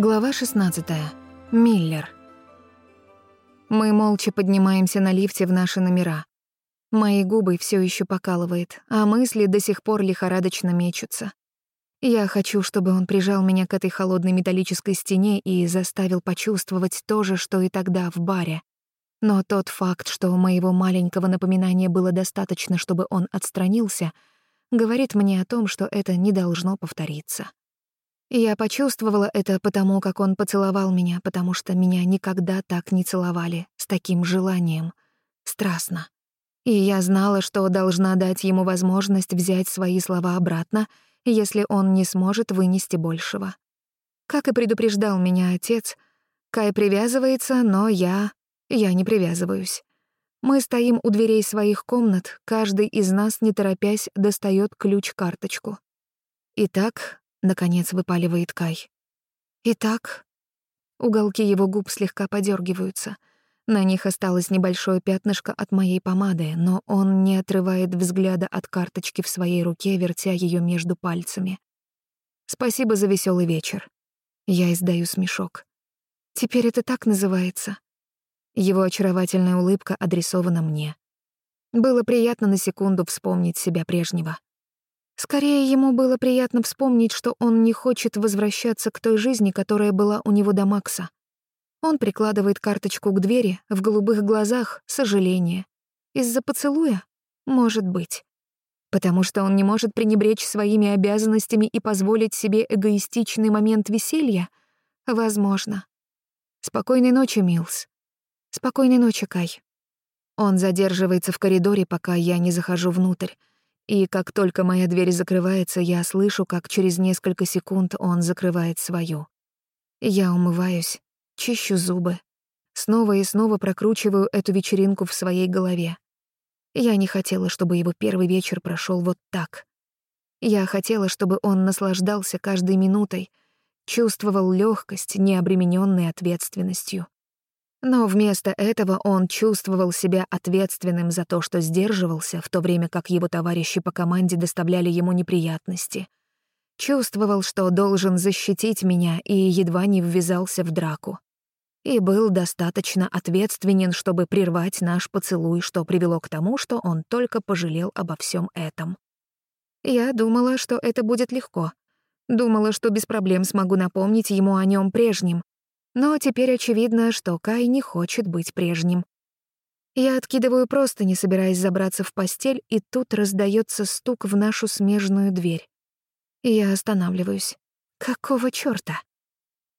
Глава 16. Миллер. Мы молча поднимаемся на лифте в наши номера. Мои губы все еще покалывает, а мысли до сих пор лихорадочно мечутся. Я хочу, чтобы он прижал меня к этой холодной металлической стене и заставил почувствовать то же, что и тогда в баре. Но тот факт, что моего маленького напоминания было достаточно, чтобы он отстранился, говорит мне о том, что это не должно повториться. Я почувствовала это потому, как он поцеловал меня, потому что меня никогда так не целовали, с таким желанием. Страстно. И я знала, что должна дать ему возможность взять свои слова обратно, если он не сможет вынести большего. Как и предупреждал меня отец, Кай привязывается, но я... я не привязываюсь. Мы стоим у дверей своих комнат, каждый из нас, не торопясь, достает ключ-карточку. Итак, наконец выпаливает Кай. Итак, уголки его губ слегка подергиваются. На них осталось небольшое пятнышко от моей помады, но он не отрывает взгляда от карточки в своей руке, вертя ее между пальцами. Спасибо за веселый вечер. Я издаю смешок. Теперь это так называется. Его очаровательная улыбка адресована мне. Было приятно на секунду вспомнить себя прежнего. Скорее, ему было приятно вспомнить, что он не хочет возвращаться к той жизни, которая была у него до Макса. Он прикладывает карточку к двери, в голубых глазах — сожаление. Из-за поцелуя? Может быть. Потому что он не может пренебречь своими обязанностями и позволить себе эгоистичный момент веселья? Возможно. Спокойной ночи, Милс. Спокойной ночи, Кай. Он задерживается в коридоре, пока я не захожу внутрь. И как только моя дверь закрывается, я слышу, как через несколько секунд он закрывает свою. Я умываюсь, чищу зубы. Снова и снова прокручиваю эту вечеринку в своей голове. Я не хотела, чтобы его первый вечер прошел вот так. Я хотела, чтобы он наслаждался каждой минутой, чувствовал легкость, необременённой ответственностью. Но вместо этого он чувствовал себя ответственным за то, что сдерживался, в то время как его товарищи по команде доставляли ему неприятности. Чувствовал, что должен защитить меня и едва не ввязался в драку. И был достаточно ответственен, чтобы прервать наш поцелуй, что привело к тому, что он только пожалел обо всем этом. Я думала, что это будет легко. Думала, что без проблем смогу напомнить ему о нем прежнем, но теперь очевидно, что Кай не хочет быть прежним. Я откидываю просто, не собираясь забраться в постель, и тут раздается стук в нашу смежную дверь. Я останавливаюсь. Какого чёрта?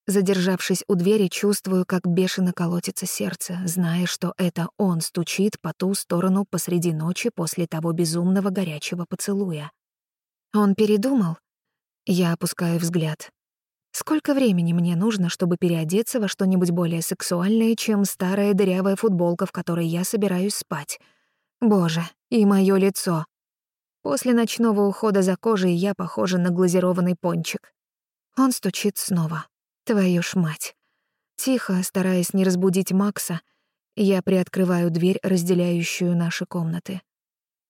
Задержавшись у двери, чувствую, как бешено колотится сердце, зная, что это он стучит по ту сторону посреди ночи после того безумного горячего поцелуя. Он передумал? Я опускаю взгляд. Сколько времени мне нужно, чтобы переодеться во что-нибудь более сексуальное, чем старая дырявая футболка, в которой я собираюсь спать? Боже, и мое лицо. После ночного ухода за кожей я похожа на глазированный пончик. Он стучит снова. Твою ж мать. Тихо, стараясь не разбудить Макса, я приоткрываю дверь, разделяющую наши комнаты.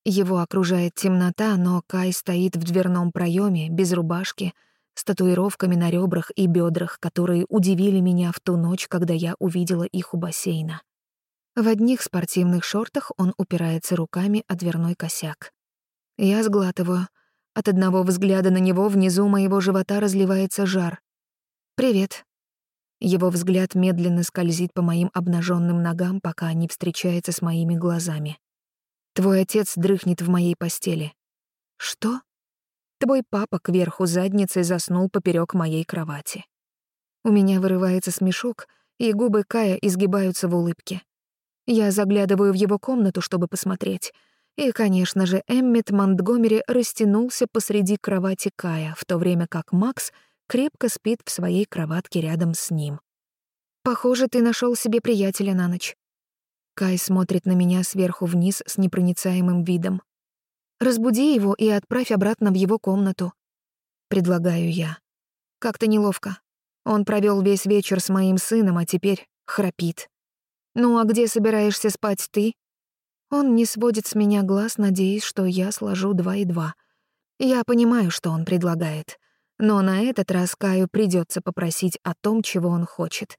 Его окружает темнота, но Кай стоит в дверном проеме без рубашки — с татуировками на ребрах и бедрах, которые удивили меня в ту ночь, когда я увидела их у бассейна. В одних спортивных шортах он упирается руками о дверной косяк. Я сглатываю. От одного взгляда на него внизу моего живота разливается жар. «Привет». Его взгляд медленно скользит по моим обнаженным ногам, пока не встречается с моими глазами. «Твой отец дрыхнет в моей постели». «Что?» Твой папа кверху задницей заснул поперек моей кровати. У меня вырывается смешок, и губы Кая изгибаются в улыбке. Я заглядываю в его комнату, чтобы посмотреть. И, конечно же, Эммет Монтгомери растянулся посреди кровати Кая, в то время как Макс крепко спит в своей кроватке рядом с ним. «Похоже, ты нашел себе приятеля на ночь». Кай смотрит на меня сверху вниз с непроницаемым видом. Разбуди его и отправь обратно в его комнату. Предлагаю я. Как-то неловко. Он провел весь вечер с моим сыном, а теперь храпит. «Ну а где собираешься спать ты?» Он не сводит с меня глаз, надеясь, что я сложу два и два. Я понимаю, что он предлагает. Но на этот раз Каю придется попросить о том, чего он хочет.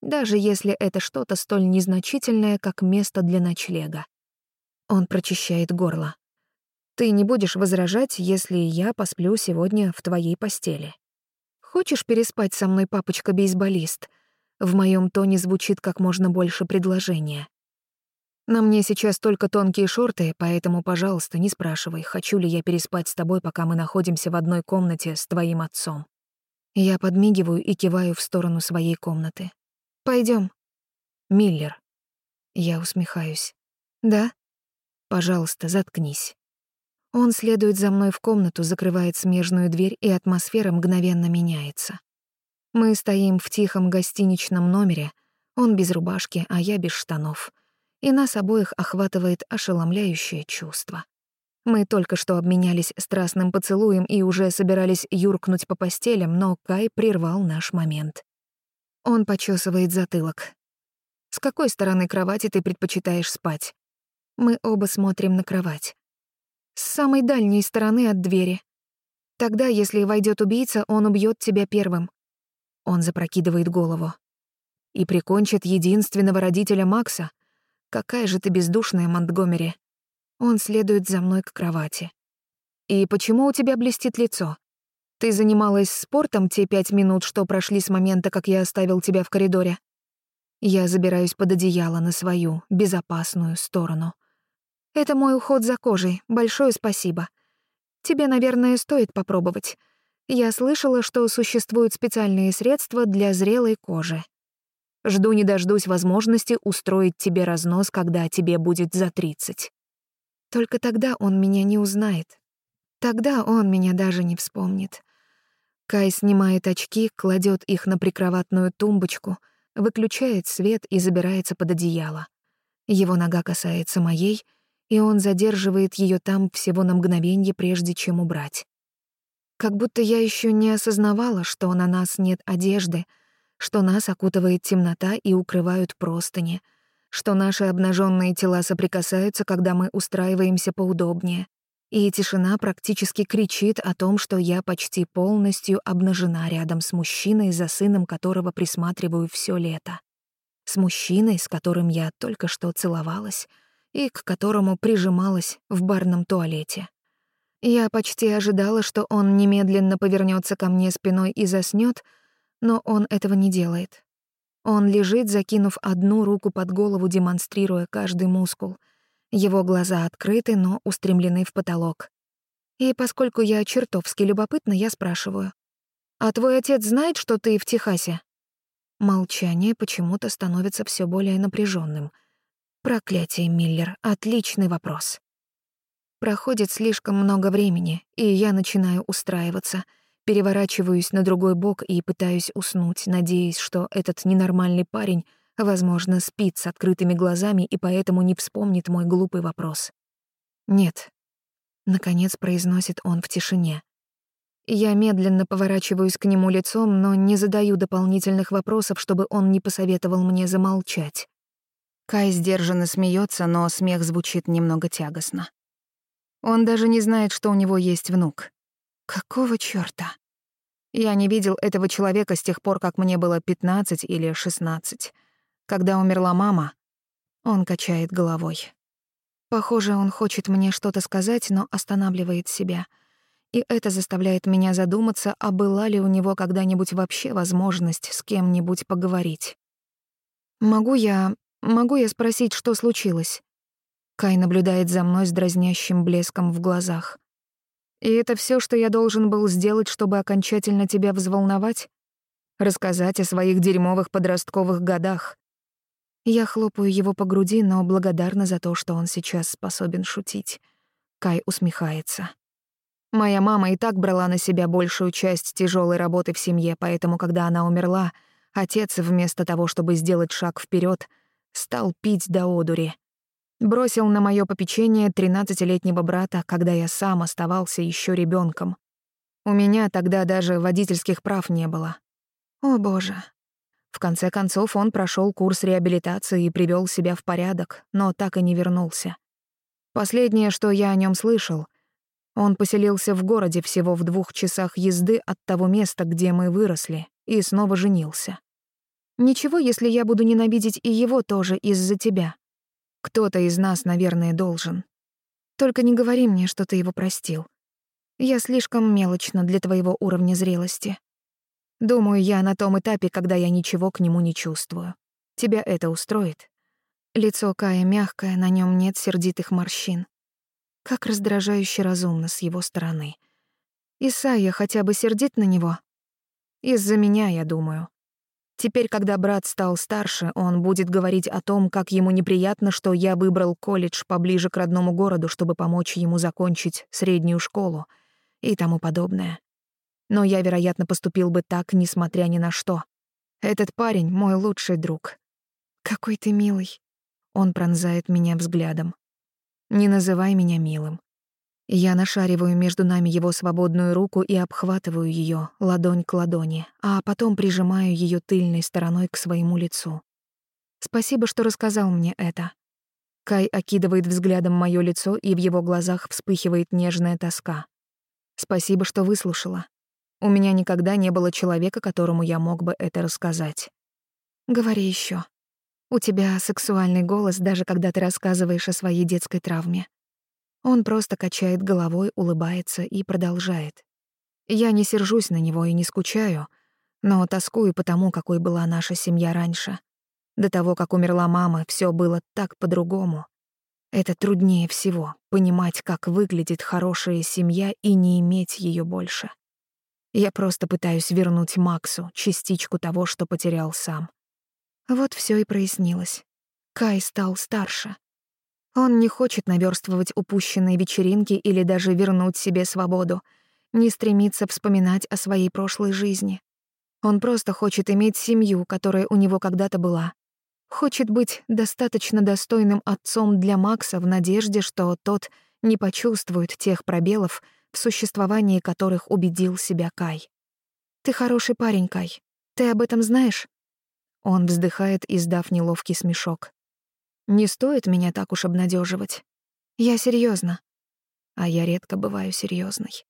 Даже если это что-то столь незначительное, как место для ночлега. Он прочищает горло. Ты не будешь возражать, если я посплю сегодня в твоей постели. Хочешь переспать со мной, папочка-бейсболист? В моем тоне звучит как можно больше предложения. На мне сейчас только тонкие шорты, поэтому, пожалуйста, не спрашивай, хочу ли я переспать с тобой, пока мы находимся в одной комнате с твоим отцом. Я подмигиваю и киваю в сторону своей комнаты. Пойдем. Миллер. Я усмехаюсь. Да? Пожалуйста, заткнись. Он следует за мной в комнату, закрывает смежную дверь, и атмосфера мгновенно меняется. Мы стоим в тихом гостиничном номере, он без рубашки, а я без штанов. И нас обоих охватывает ошеломляющее чувство. Мы только что обменялись страстным поцелуем и уже собирались юркнуть по постелям, но Кай прервал наш момент. Он почесывает затылок. «С какой стороны кровати ты предпочитаешь спать?» Мы оба смотрим на кровать с самой дальней стороны от двери. Тогда, если войдет убийца, он убьет тебя первым. Он запрокидывает голову. И прикончит единственного родителя Макса. Какая же ты бездушная, Монтгомери. Он следует за мной к кровати. «И почему у тебя блестит лицо? Ты занималась спортом те пять минут, что прошли с момента, как я оставил тебя в коридоре?» Я забираюсь под одеяло на свою, безопасную сторону. Это мой уход за кожей. Большое спасибо. Тебе, наверное, стоит попробовать. Я слышала, что существуют специальные средства для зрелой кожи. Жду не дождусь возможности устроить тебе разнос, когда тебе будет за 30. Только тогда он меня не узнает. Тогда он меня даже не вспомнит. Кай снимает очки, кладет их на прикроватную тумбочку, выключает свет и забирается под одеяло. Его нога касается моей — и он задерживает ее там всего на мгновенье, прежде чем убрать. Как будто я еще не осознавала, что на нас нет одежды, что нас окутывает темнота и укрывают простыни, что наши обнаженные тела соприкасаются, когда мы устраиваемся поудобнее, и тишина практически кричит о том, что я почти полностью обнажена рядом с мужчиной, за сыном которого присматриваю все лето. С мужчиной, с которым я только что целовалась — и к которому прижималась в барном туалете. Я почти ожидала, что он немедленно повернется ко мне спиной и заснет, но он этого не делает. Он лежит, закинув одну руку под голову, демонстрируя каждый мускул. Его глаза открыты, но устремлены в потолок. И поскольку я чертовски любопытна, я спрашиваю. «А твой отец знает, что ты в Техасе?» Молчание почему-то становится все более напряженным — Проклятие, Миллер, отличный вопрос. Проходит слишком много времени, и я начинаю устраиваться, переворачиваюсь на другой бок и пытаюсь уснуть, надеясь, что этот ненормальный парень, возможно, спит с открытыми глазами и поэтому не вспомнит мой глупый вопрос. «Нет», — наконец произносит он в тишине. Я медленно поворачиваюсь к нему лицом, но не задаю дополнительных вопросов, чтобы он не посоветовал мне замолчать. Кай сдержанно смеется, но смех звучит немного тягостно. Он даже не знает, что у него есть внук. Какого чёрта? Я не видел этого человека с тех пор, как мне было 15 или 16. Когда умерла мама, он качает головой. Похоже, он хочет мне что-то сказать, но останавливает себя. И это заставляет меня задуматься, а была ли у него когда-нибудь вообще возможность с кем-нибудь поговорить. Могу я Могу я спросить, что случилось? Кай наблюдает за мной с дразнящим блеском в глазах. И это все, что я должен был сделать, чтобы окончательно тебя взволновать? Рассказать о своих дерьмовых подростковых годах. Я хлопаю его по груди, но благодарна за то, что он сейчас способен шутить. Кай усмехается. Моя мама и так брала на себя большую часть тяжелой работы в семье, поэтому, когда она умерла, отец, вместо того, чтобы сделать шаг вперед, стал пить до одури. Бросил на мое попечение 13-летнего брата, когда я сам оставался еще ребенком. У меня тогда даже водительских прав не было. О боже. В конце концов он прошел курс реабилитации и привел себя в порядок, но так и не вернулся. Последнее, что я о нем слышал, он поселился в городе всего в двух часах езды от того места, где мы выросли, и снова женился. Ничего, если я буду ненавидеть и его тоже из-за тебя. Кто-то из нас, наверное, должен. Только не говори мне, что ты его простил. Я слишком мелочна для твоего уровня зрелости. Думаю, я на том этапе, когда я ничего к нему не чувствую. Тебя это устроит? Лицо Кая мягкое, на нем нет сердитых морщин. Как раздражающе разумно с его стороны. Исайя хотя бы сердит на него? Из-за меня, я думаю. Теперь, когда брат стал старше, он будет говорить о том, как ему неприятно, что я выбрал колледж поближе к родному городу, чтобы помочь ему закончить среднюю школу и тому подобное. Но я, вероятно, поступил бы так, несмотря ни на что. Этот парень — мой лучший друг. «Какой ты милый!» Он пронзает меня взглядом. «Не называй меня милым. Я нашариваю между нами его свободную руку и обхватываю ее ладонь к ладони, а потом прижимаю ее тыльной стороной к своему лицу. Спасибо, что рассказал мне это. Кай окидывает взглядом моё лицо, и в его глазах вспыхивает нежная тоска. Спасибо, что выслушала. У меня никогда не было человека, которому я мог бы это рассказать. Говори еще. У тебя сексуальный голос, даже когда ты рассказываешь о своей детской травме. Он просто качает головой, улыбается и продолжает. Я не сержусь на него и не скучаю, но тоскую по тому, какой была наша семья раньше. До того, как умерла мама, все было так по-другому. Это труднее всего — понимать, как выглядит хорошая семья и не иметь ее больше. Я просто пытаюсь вернуть Максу частичку того, что потерял сам. Вот все и прояснилось. Кай стал старше. Он не хочет наверстывать упущенные вечеринки или даже вернуть себе свободу, не стремится вспоминать о своей прошлой жизни. Он просто хочет иметь семью, которая у него когда-то была. Хочет быть достаточно достойным отцом для Макса в надежде, что тот не почувствует тех пробелов, в существовании которых убедил себя Кай. «Ты хороший парень, Кай. Ты об этом знаешь?» Он вздыхает, издав неловкий смешок. Не стоит меня так уж обнадеживать. Я серьезно. А я редко бываю серьезной.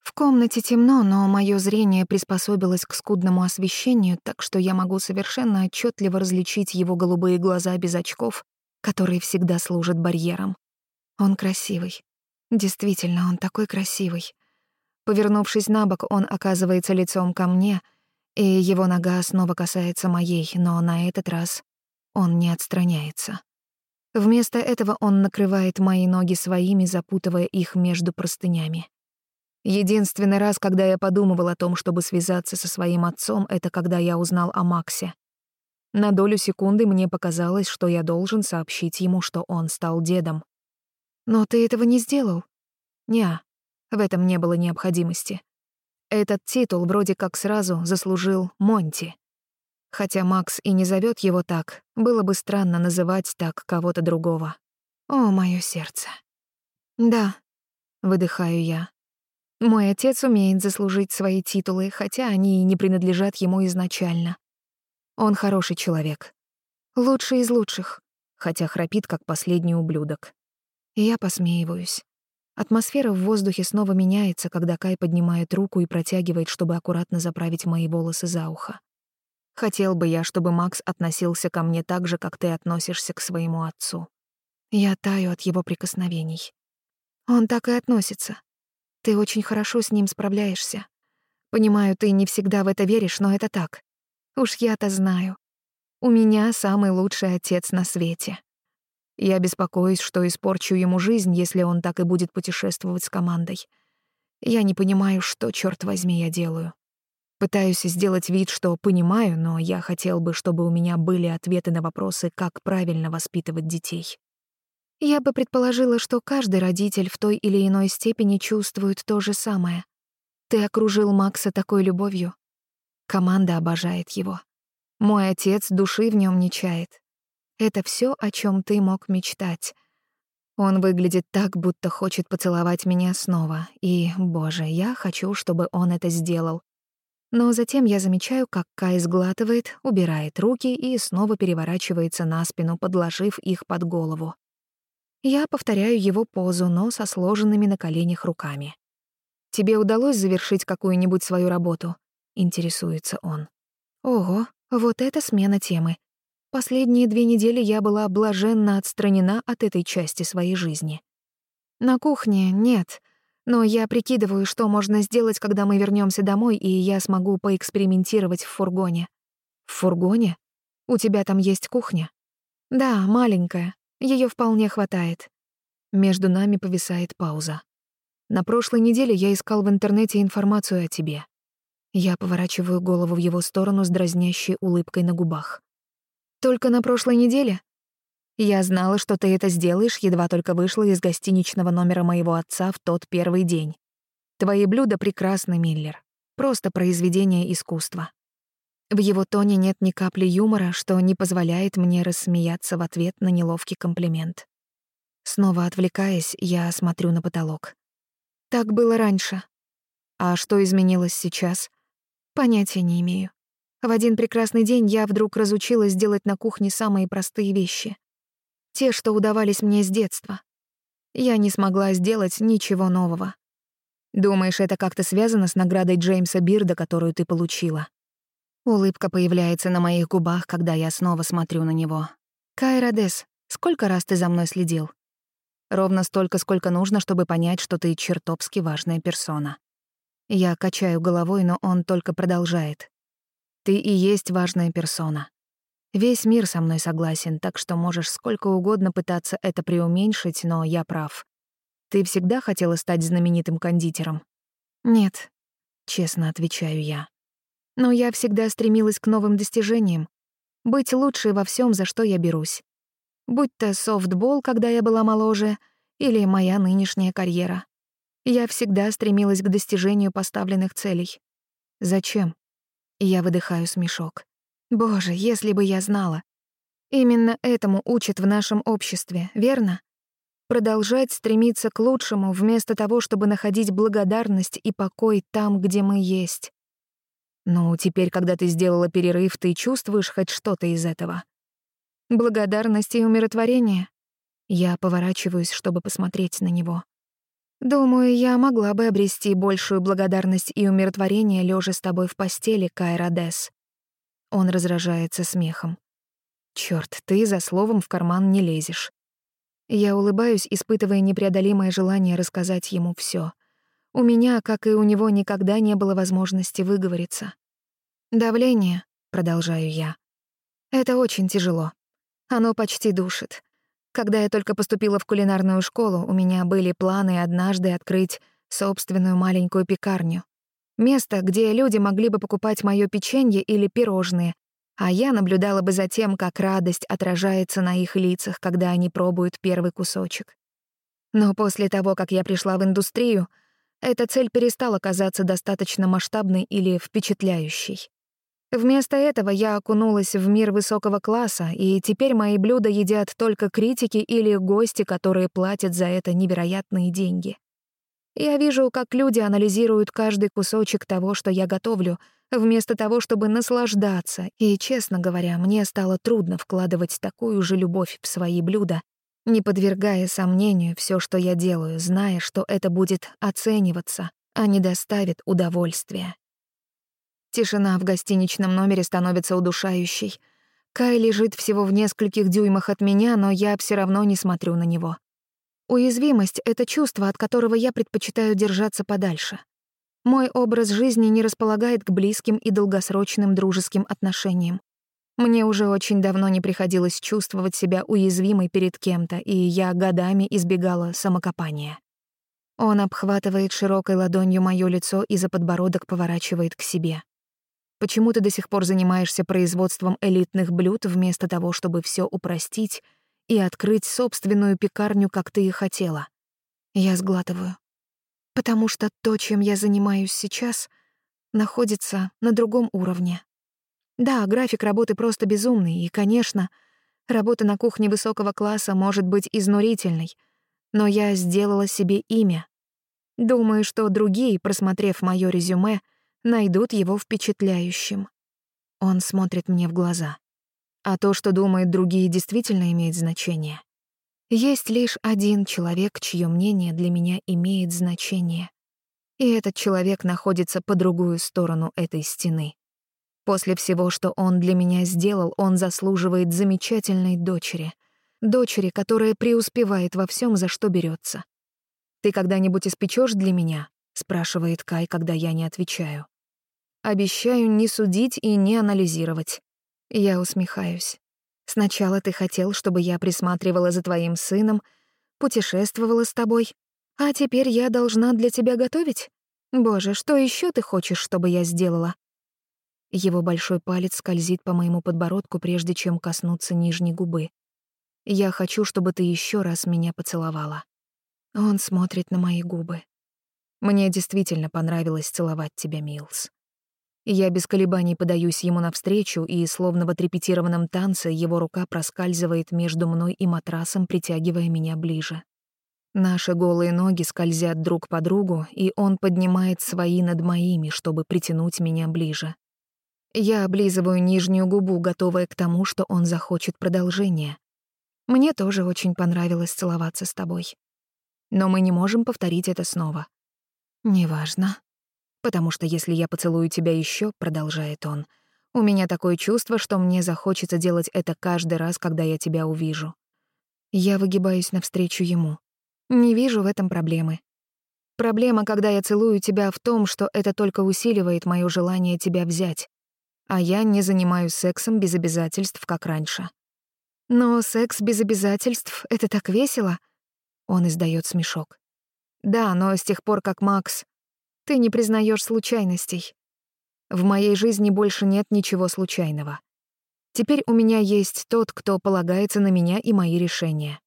В комнате темно, но мое зрение приспособилось к скудному освещению, так что я могу совершенно отчетливо различить его голубые глаза без очков, которые всегда служат барьером. Он красивый. Действительно, он такой красивый. Повернувшись на бок, он оказывается лицом ко мне, и его нога снова касается моей, но на этот раз он не отстраняется. Вместо этого он накрывает мои ноги своими, запутывая их между простынями. Единственный раз, когда я подумывал о том, чтобы связаться со своим отцом, это когда я узнал о Максе. На долю секунды мне показалось, что я должен сообщить ему, что он стал дедом. «Но ты этого не сделал?» «Неа, в этом не было необходимости. Этот титул вроде как сразу заслужил Монти». Хотя Макс и не зовет его так, было бы странно называть так кого-то другого. О, мое сердце. Да, выдыхаю я. Мой отец умеет заслужить свои титулы, хотя они и не принадлежат ему изначально. Он хороший человек. Лучший из лучших, хотя храпит, как последний ублюдок. Я посмеиваюсь. Атмосфера в воздухе снова меняется, когда Кай поднимает руку и протягивает, чтобы аккуратно заправить мои волосы за ухо. Хотел бы я, чтобы Макс относился ко мне так же, как ты относишься к своему отцу. Я таю от его прикосновений. Он так и относится. Ты очень хорошо с ним справляешься. Понимаю, ты не всегда в это веришь, но это так. Уж я-то знаю. У меня самый лучший отец на свете. Я беспокоюсь, что испорчу ему жизнь, если он так и будет путешествовать с командой. Я не понимаю, что, черт возьми, я делаю. Пытаюсь сделать вид, что понимаю, но я хотел бы, чтобы у меня были ответы на вопросы, как правильно воспитывать детей. Я бы предположила, что каждый родитель в той или иной степени чувствует то же самое. Ты окружил Макса такой любовью. Команда обожает его. Мой отец души в нем не чает. Это все, о чем ты мог мечтать. Он выглядит так, будто хочет поцеловать меня снова, и, боже, я хочу, чтобы он это сделал. но затем я замечаю, как Кай сглатывает, убирает руки и снова переворачивается на спину, подложив их под голову. Я повторяю его позу, но со сложенными на коленях руками. «Тебе удалось завершить какую-нибудь свою работу?» — интересуется он. «Ого, вот это смена темы. Последние две недели я была блаженно отстранена от этой части своей жизни. На кухне нет — но я прикидываю, что можно сделать, когда мы вернемся домой, и я смогу поэкспериментировать в фургоне. В фургоне? У тебя там есть кухня? Да, маленькая. Ее вполне хватает. Между нами повисает пауза. На прошлой неделе я искал в интернете информацию о тебе. Я поворачиваю голову в его сторону с дразнящей улыбкой на губах. Только на прошлой неделе? Я знала, что ты это сделаешь, едва только вышла из гостиничного номера моего отца в тот первый день. Твои блюда прекрасны, Миллер. Просто произведение искусства. В его тоне нет ни капли юмора, что не позволяет мне рассмеяться в ответ на неловкий комплимент. Снова отвлекаясь, я смотрю на потолок. Так было раньше. А что изменилось сейчас? Понятия не имею. В один прекрасный день я вдруг разучилась делать на кухне самые простые вещи те, что удавались мне с детства. Я не смогла сделать ничего нового. Думаешь, это как-то связано с наградой Джеймса Бирда, которую ты получила? Улыбка появляется на моих губах, когда я снова смотрю на него. Кайрадес, сколько раз ты за мной следил? Ровно столько, сколько нужно, чтобы понять, что ты чертовски важная персона. Я качаю головой, но он только продолжает. Ты и есть важная персона. Весь мир со мной согласен, так что можешь сколько угодно пытаться это преуменьшить, но я прав. Ты всегда хотела стать знаменитым кондитером? Нет, честно отвечаю я. Но я всегда стремилась к новым достижениям, быть лучшей во всем, за что я берусь. Будь то софтбол, когда я была моложе, или моя нынешняя карьера. Я всегда стремилась к достижению поставленных целей. Зачем? Я выдыхаю смешок. Боже, если бы я знала. Именно этому учат в нашем обществе, верно? Продолжать стремиться к лучшему, вместо того, чтобы находить благодарность и покой там, где мы есть. Ну, теперь, когда ты сделала перерыв, ты чувствуешь хоть что-то из этого? Благодарность и умиротворение. Я поворачиваюсь, чтобы посмотреть на него. Думаю, я могла бы обрести большую благодарность и умиротворение, лежа с тобой в постели, Кайрадес. Он раздражается смехом. Черт, ты за словом в карман не лезешь. Я улыбаюсь, испытывая непреодолимое желание рассказать ему все. У меня, как и у него, никогда не было возможности выговориться. «Давление», — продолжаю я. «Это очень тяжело. Оно почти душит. Когда я только поступила в кулинарную школу, у меня были планы однажды открыть собственную маленькую пекарню. Место, где люди могли бы покупать моё печенье или пирожные, а я наблюдала бы за тем, как радость отражается на их лицах, когда они пробуют первый кусочек. Но после того, как я пришла в индустрию, эта цель перестала казаться достаточно масштабной или впечатляющей. Вместо этого я окунулась в мир высокого класса, и теперь мои блюда едят только критики или гости, которые платят за это невероятные деньги. Я вижу, как люди анализируют каждый кусочек того, что я готовлю, вместо того, чтобы наслаждаться, и, честно говоря, мне стало трудно вкладывать такую же любовь в свои блюда, не подвергая сомнению все, что я делаю, зная, что это будет оцениваться, а не доставит удовольствия. Тишина в гостиничном номере становится удушающей. Кай лежит всего в нескольких дюймах от меня, но я все равно не смотрю на него. Уязвимость — это чувство, от которого я предпочитаю держаться подальше. Мой образ жизни не располагает к близким и долгосрочным дружеским отношениям. Мне уже очень давно не приходилось чувствовать себя уязвимой перед кем-то, и я годами избегала самокопания. Он обхватывает широкой ладонью моё лицо и за подбородок поворачивает к себе. «Почему ты до сих пор занимаешься производством элитных блюд вместо того, чтобы всё упростить и открыть собственную пекарню, как ты и хотела. Я сглатываю. Потому что то, чем я занимаюсь сейчас, находится на другом уровне. Да, график работы просто безумный, и, конечно, работа на кухне высокого класса может быть изнурительной, но я сделала себе имя. Думаю, что другие, просмотрев мое резюме, найдут его впечатляющим. Он смотрит мне в глаза. А то, что думают другие, действительно имеет значение. Есть лишь один человек, чье мнение для меня имеет значение. И этот человек находится по другую сторону этой стены. После всего, что он для меня сделал, он заслуживает замечательной дочери. Дочери, которая преуспевает во всем, за что берется. «Ты когда-нибудь испечешь для меня?» — спрашивает Кай, когда я не отвечаю. «Обещаю не судить и не анализировать. Я усмехаюсь. Сначала ты хотел, чтобы я присматривала за твоим сыном, путешествовала с тобой, а теперь я должна для тебя готовить? Боже, что еще ты хочешь, чтобы я сделала? Его большой палец скользит по моему подбородку, прежде чем коснуться нижней губы. Я хочу, чтобы ты еще раз меня поцеловала. Он смотрит на мои губы. Мне действительно понравилось целовать тебя, Милс. Я без колебаний подаюсь ему навстречу, и, словно в отрепетированном танце, его рука проскальзывает между мной и матрасом, притягивая меня ближе. Наши голые ноги скользят друг по другу, и он поднимает свои над моими, чтобы притянуть меня ближе. Я облизываю нижнюю губу, готовая к тому, что он захочет продолжения. Мне тоже очень понравилось целоваться с тобой. Но мы не можем повторить это снова. Неважно потому что если я поцелую тебя еще, продолжает он, — у меня такое чувство, что мне захочется делать это каждый раз, когда я тебя увижу. Я выгибаюсь навстречу ему. Не вижу в этом проблемы. Проблема, когда я целую тебя, в том, что это только усиливает мое желание тебя взять. А я не занимаюсь сексом без обязательств, как раньше. Но секс без обязательств — это так весело. Он издает смешок. Да, но с тех пор, как Макс ты не признаешь случайностей. В моей жизни больше нет ничего случайного. Теперь у меня есть тот, кто полагается на меня и мои решения.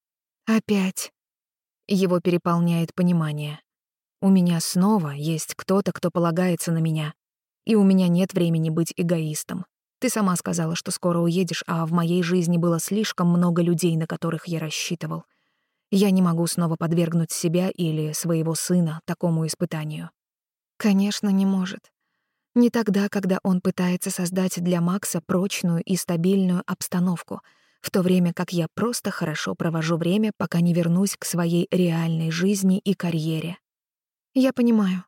Опять. Его переполняет понимание. У меня снова есть кто-то, кто полагается на меня. И у меня нет времени быть эгоистом. Ты сама сказала, что скоро уедешь, а в моей жизни было слишком много людей, на которых я рассчитывал. Я не могу снова подвергнуть себя или своего сына такому испытанию. Конечно, не может. Не тогда, когда он пытается создать для Макса прочную и стабильную обстановку, в то время как я просто хорошо провожу время, пока не вернусь к своей реальной жизни и карьере. Я понимаю.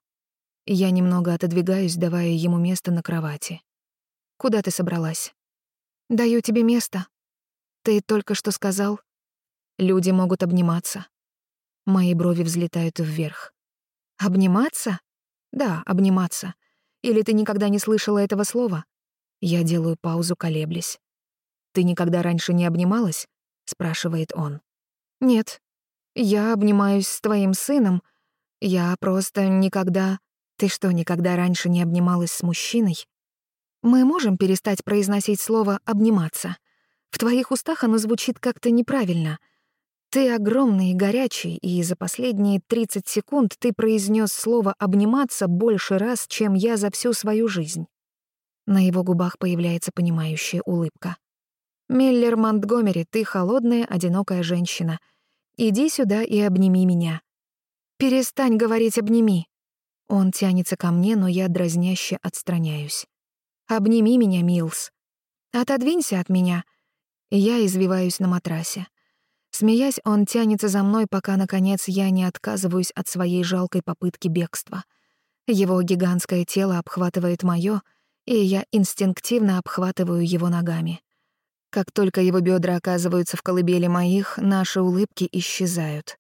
Я немного отодвигаюсь, давая ему место на кровати. Куда ты собралась? Даю тебе место. Ты только что сказал. Люди могут обниматься. Мои брови взлетают вверх. Обниматься? Да, обниматься. Или ты никогда не слышала этого слова? Я делаю паузу, колеблясь. Ты никогда раньше не обнималась? спрашивает он. Нет. Я обнимаюсь с твоим сыном. Я просто никогда Ты что, никогда раньше не обнималась с мужчиной? Мы можем перестать произносить слово обниматься. В твоих устах оно звучит как-то неправильно. Ты огромный и горячий, и за последние 30 секунд ты произнес слово «обниматься» больше раз, чем я за всю свою жизнь. На его губах появляется понимающая улыбка. «Миллер Монтгомери, ты холодная, одинокая женщина. Иди сюда и обними меня». «Перестань говорить «обними». Он тянется ко мне, но я дразняще отстраняюсь. «Обними меня, Милс. Отодвинься от меня». Я извиваюсь на матрасе. Смеясь, он тянется за мной, пока, наконец, я не отказываюсь от своей жалкой попытки бегства. Его гигантское тело обхватывает моё, и я инстинктивно обхватываю его ногами. Как только его бедра оказываются в колыбели моих, наши улыбки исчезают.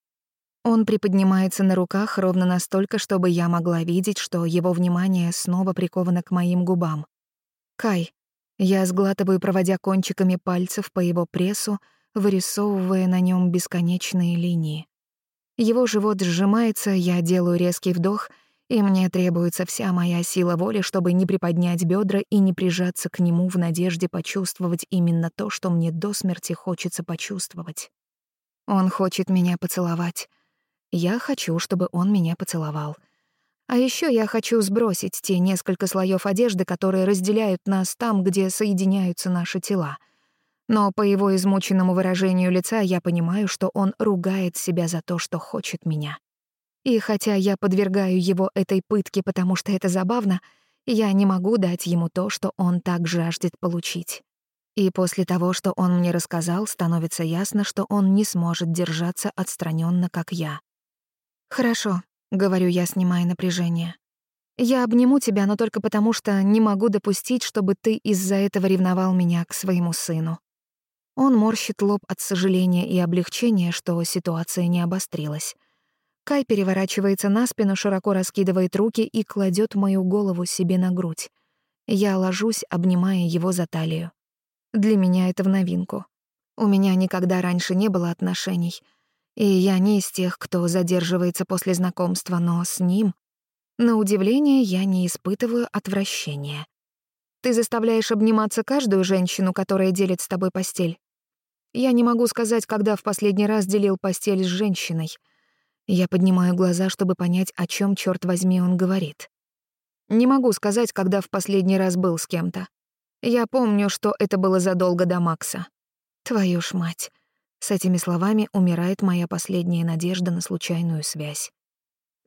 Он приподнимается на руках ровно настолько, чтобы я могла видеть, что его внимание снова приковано к моим губам. «Кай», я сглатываю, проводя кончиками пальцев по его прессу, вырисовывая на нем бесконечные линии. Его живот сжимается, я делаю резкий вдох, и мне требуется вся моя сила воли, чтобы не приподнять бедра и не прижаться к нему в надежде почувствовать именно то, что мне до смерти хочется почувствовать. Он хочет меня поцеловать. Я хочу, чтобы он меня поцеловал. А еще я хочу сбросить те несколько слоев одежды, которые разделяют нас там, где соединяются наши тела — но по его измученному выражению лица я понимаю, что он ругает себя за то, что хочет меня. И хотя я подвергаю его этой пытке, потому что это забавно, я не могу дать ему то, что он так жаждет получить. И после того, что он мне рассказал, становится ясно, что он не сможет держаться отстраненно, как я. «Хорошо», — говорю я, снимая напряжение. «Я обниму тебя, но только потому, что не могу допустить, чтобы ты из-за этого ревновал меня к своему сыну. Он морщит лоб от сожаления и облегчения, что ситуация не обострилась. Кай переворачивается на спину, широко раскидывает руки и кладет мою голову себе на грудь. Я ложусь, обнимая его за талию. Для меня это в новинку. У меня никогда раньше не было отношений. И я не из тех, кто задерживается после знакомства, но с ним... На удивление, я не испытываю отвращения. Ты заставляешь обниматься каждую женщину, которая делит с тобой постель? Я не могу сказать, когда в последний раз делил постель с женщиной. Я поднимаю глаза, чтобы понять, о чем черт возьми, он говорит. Не могу сказать, когда в последний раз был с кем-то. Я помню, что это было задолго до Макса. Твою ж мать. С этими словами умирает моя последняя надежда на случайную связь.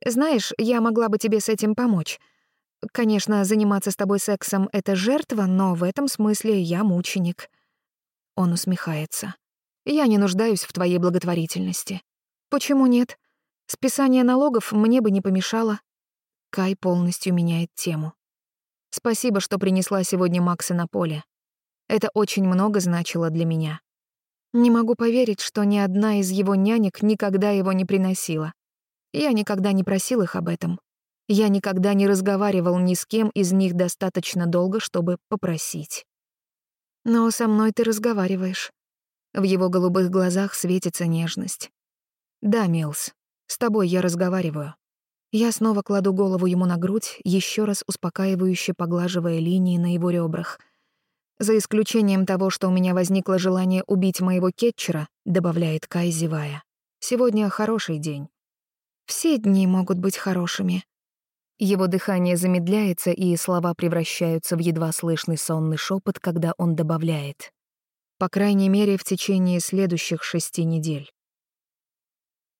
Знаешь, я могла бы тебе с этим помочь. Конечно, заниматься с тобой сексом — это жертва, но в этом смысле я мученик. Он усмехается. «Я не нуждаюсь в твоей благотворительности». «Почему нет? Списание налогов мне бы не помешало». Кай полностью меняет тему. «Спасибо, что принесла сегодня Макса на поле. Это очень много значило для меня. Не могу поверить, что ни одна из его нянек никогда его не приносила. Я никогда не просил их об этом. Я никогда не разговаривал ни с кем из них достаточно долго, чтобы попросить. Но со мной ты разговариваешь. В его голубых глазах светится нежность. Да, Милс, с тобой я разговариваю. Я снова кладу голову ему на грудь, еще раз успокаивающе поглаживая линии на его ребрах. За исключением того, что у меня возникло желание убить моего кетчера, добавляет Кай, зевая. Сегодня хороший день. Все дни могут быть хорошими, его дыхание замедляется, и слова превращаются в едва слышный сонный шепот, когда он добавляет. «По крайней мере, в течение следующих шести недель».